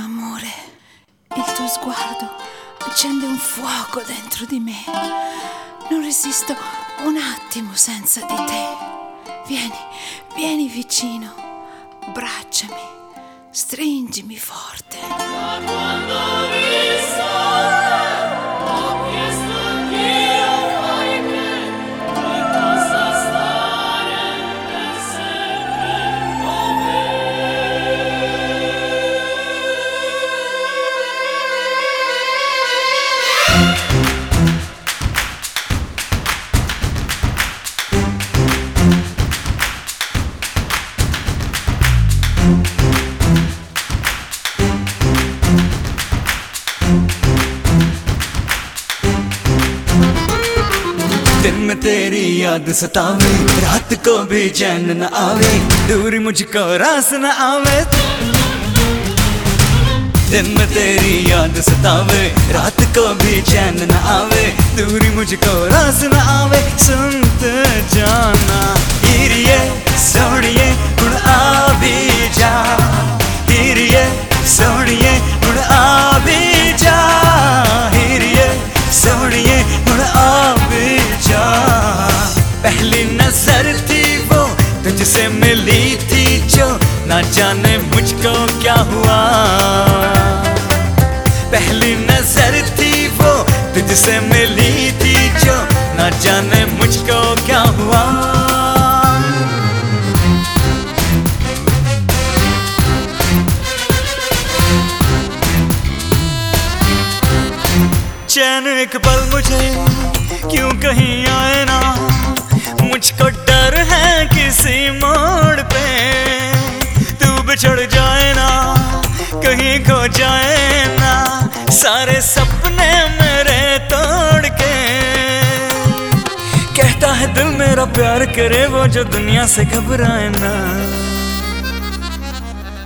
Amore, il tuo sguardo accende un fuoco dentro di me. Non resisto un attimo senza di te. Vieni, vieni vicino, abbracciami, stringimi forte. Da quando visto ho दिन में तेरी याद सतावे, रात को भी चैन न आवे, दूरी मुझको रास न आवे। दिन में तेरी याद सतावे, रात को भी चैन न आवे, दूरी मुझको रास न आवे, सुनते जाना। मुझको क्या हुआ? पहली नज़र थी वो तुझसे मिली थी जो ना जाने मुझको क्या हुआ। चैन एक पल मुझे क्यों कहीं आए ना? मुझको डर है किसी मोड़ पे। बिछड़ जाए ना, कहीं खो जाए ना, सारे सपने मेरे तोड़ के। कहता है दिल मेरा प्यार करे, वो जो दुनिया से घबराए ना।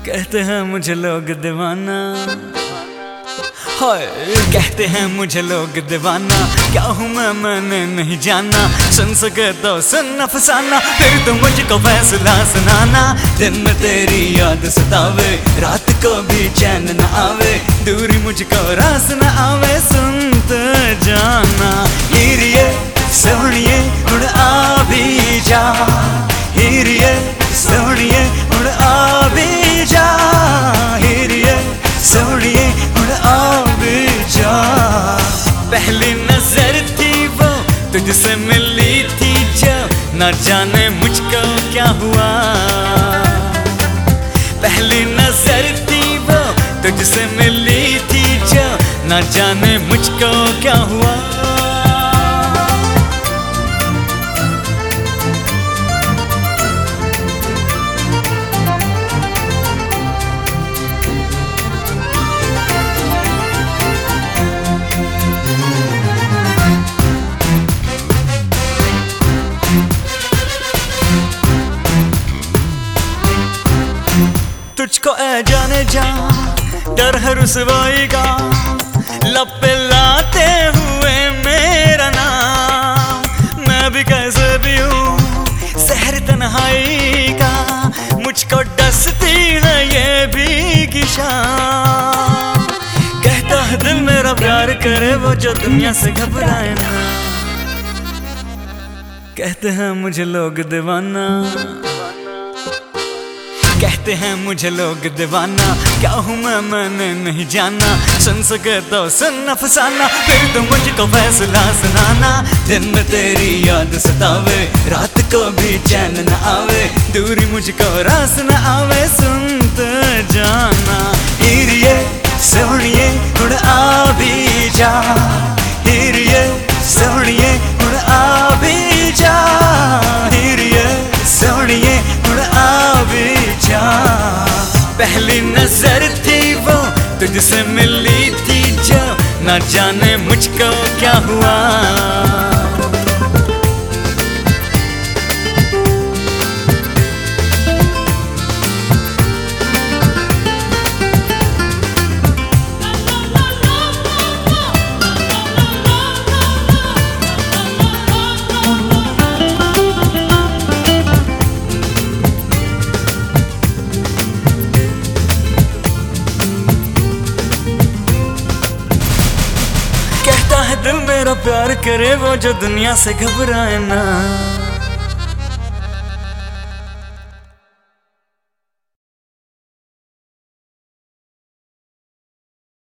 कहते हैं मुझे लोग दीवाना। हाय कहते हैं मुझे लोग दीवाना। क्या हूँ मैं, मैंने नहीं जाना। सुन सके तो सुन अफसाना। फिर तो मुझको फैसला सुनाना। दिन में तेरी याद सतावे। रात को भी चैन न आवे। दूरी मुझको रास न आवे। सुनते जाना। हीरिए सोनिए उड़ आ पहली नज़र थी वो, तुझसे मिली थी जो। न जाने मुझको क्या हुआ। पहली नज़र थी वो, तुझसे मिली थी जो। न जाने मुझको क्या हुआ। तुझको ऐ जाने जा, डर है रुसवाई का। लब पे लाते हुए मेरा नाम, मैं भी कैसे भी हूँ शहर तन्हाई का। मुझको डसती है ये भी की शाम। कहता है दिल मेरा प्यार करे, वो जो दुनिया से घबराए ना। कहते हैं मुझे लोग दीवाना। कहते हैं मुझे लोग दीवाना। क्या हूँ मैं, मैंने नहीं जाना। सुन सके तो सुन अफसाना फिर तो मुझको फैसला सुनाना। दिन में तेरी याद सतावे। रात को भी चैन न आवे। दूरी मुझको रास न आवे। सुनते जाना। हीरिए सोनिए उड़ आ। पहली नज़र थी वो तुझसे मिली थी जो। ना जाने मुझको क्या हुआ। प्यार करे वो जो दुनिया से घबराए ना।